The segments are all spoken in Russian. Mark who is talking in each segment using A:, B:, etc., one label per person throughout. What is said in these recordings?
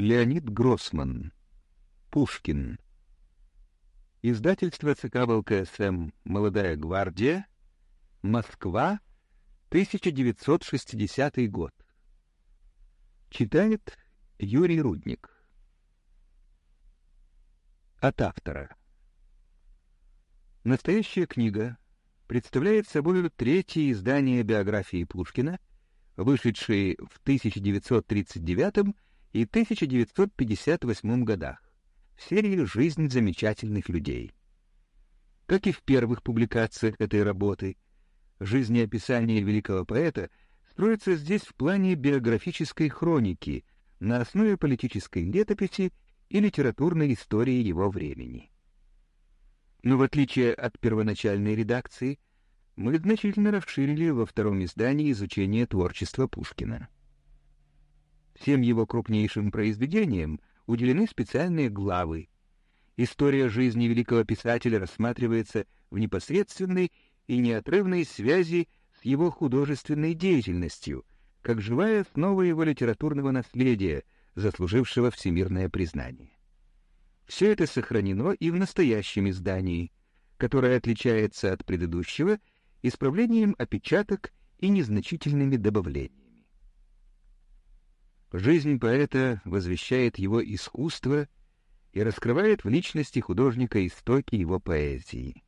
A: Леонид Гроссман. Пушкин. Издательство ЦК ВЛКСМ «Молодая гвардия», Москва, 1960 год. Читает Юрий Рудник. От автора. Настоящая книга представляет собой третье издание биографии Пушкина, вышедшее в 1939 и 1958 годах в серии «Жизнь замечательных людей». Как и в первых публикациях этой работы, жизнеописание великого поэта строится здесь в плане биографической хроники на основе политической летописи и литературной истории его времени. Но в отличие от первоначальной редакции, мы значительно расширили во втором издании изучение творчества Пушкина. Всем его крупнейшим произведениям уделены специальные главы. История жизни великого писателя рассматривается в непосредственной и неотрывной связи с его художественной деятельностью, как живая основа его литературного наследия, заслужившего всемирное признание. Все это сохранено и в настоящем издании, которое отличается от предыдущего исправлением опечаток и незначительными добавлениями. Жизнь поэта возвещает его искусство и раскрывает в личности художника истоки его поэзии.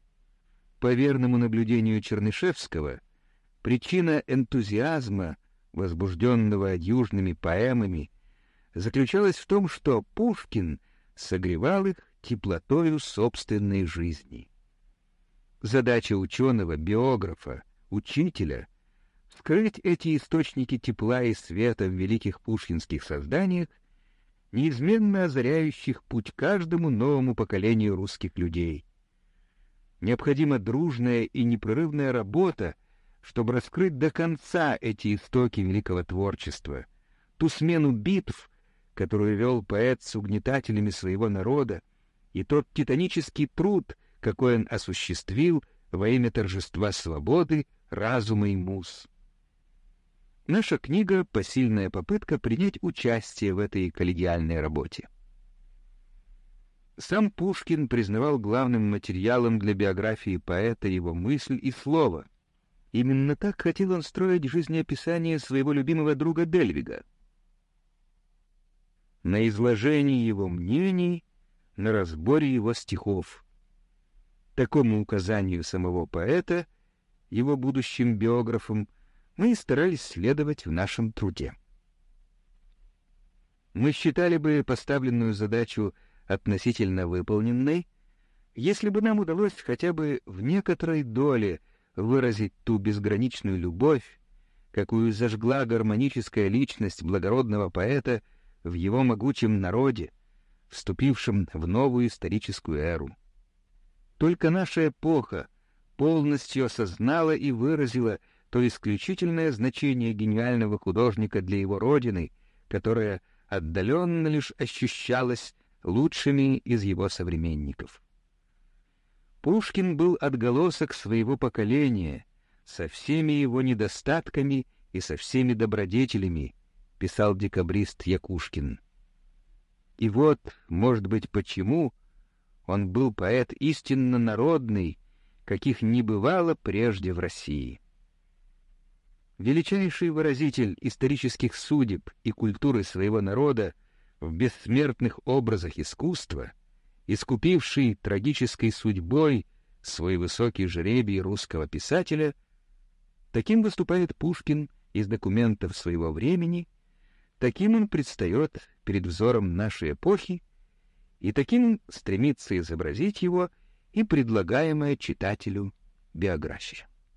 A: По верному наблюдению Чернышевского, причина энтузиазма, возбужденного южными поэмами, заключалась в том, что Пушкин согревал их теплотою собственной жизни. Задача ученого, биографа, учителя Скрыть эти источники тепла и света в великих пушкинских созданиях, неизменно озаряющих путь каждому новому поколению русских людей. Необходима дружная и непрерывная работа, чтобы раскрыть до конца эти истоки великого творчества, ту смену битв, которую вел поэт с угнетателями своего народа, и тот титанический труд, какой он осуществил во имя торжества свободы, разума и муз. Наша книга — посильная попытка принять участие в этой коллегиальной работе. Сам Пушкин признавал главным материалом для биографии поэта его мысль и слово. Именно так хотел он строить жизнеописание своего любимого друга Дельвига. На изложении его мнений, на разборе его стихов. Такому указанию самого поэта, его будущим биографом — мы и старались следовать в нашем труде. Мы считали бы поставленную задачу относительно выполненной, если бы нам удалось хотя бы в некоторой доле выразить ту безграничную любовь, какую зажгла гармоническая личность благородного поэта в его могучем народе, вступившем в новую историческую эру. Только наша эпоха полностью осознала и выразила то исключительное значение гениального художника для его родины, которое отдаленно лишь ощущалось лучшими из его современников. Пушкин был отголосок своего поколения, со всеми его недостатками и со всеми добродетелями, писал декабрист Якушкин. И вот, может быть, почему он был поэт истинно народный, каких не бывало прежде в России величайший выразитель исторических судеб и культуры своего народа в бессмертных образах искусства, искупивший трагической судьбой свой высокий жребий русского писателя, таким выступает Пушкин из документов своего времени, таким он предстает перед взором нашей эпохи, и таким стремится изобразить его и предлагаемая читателю биография.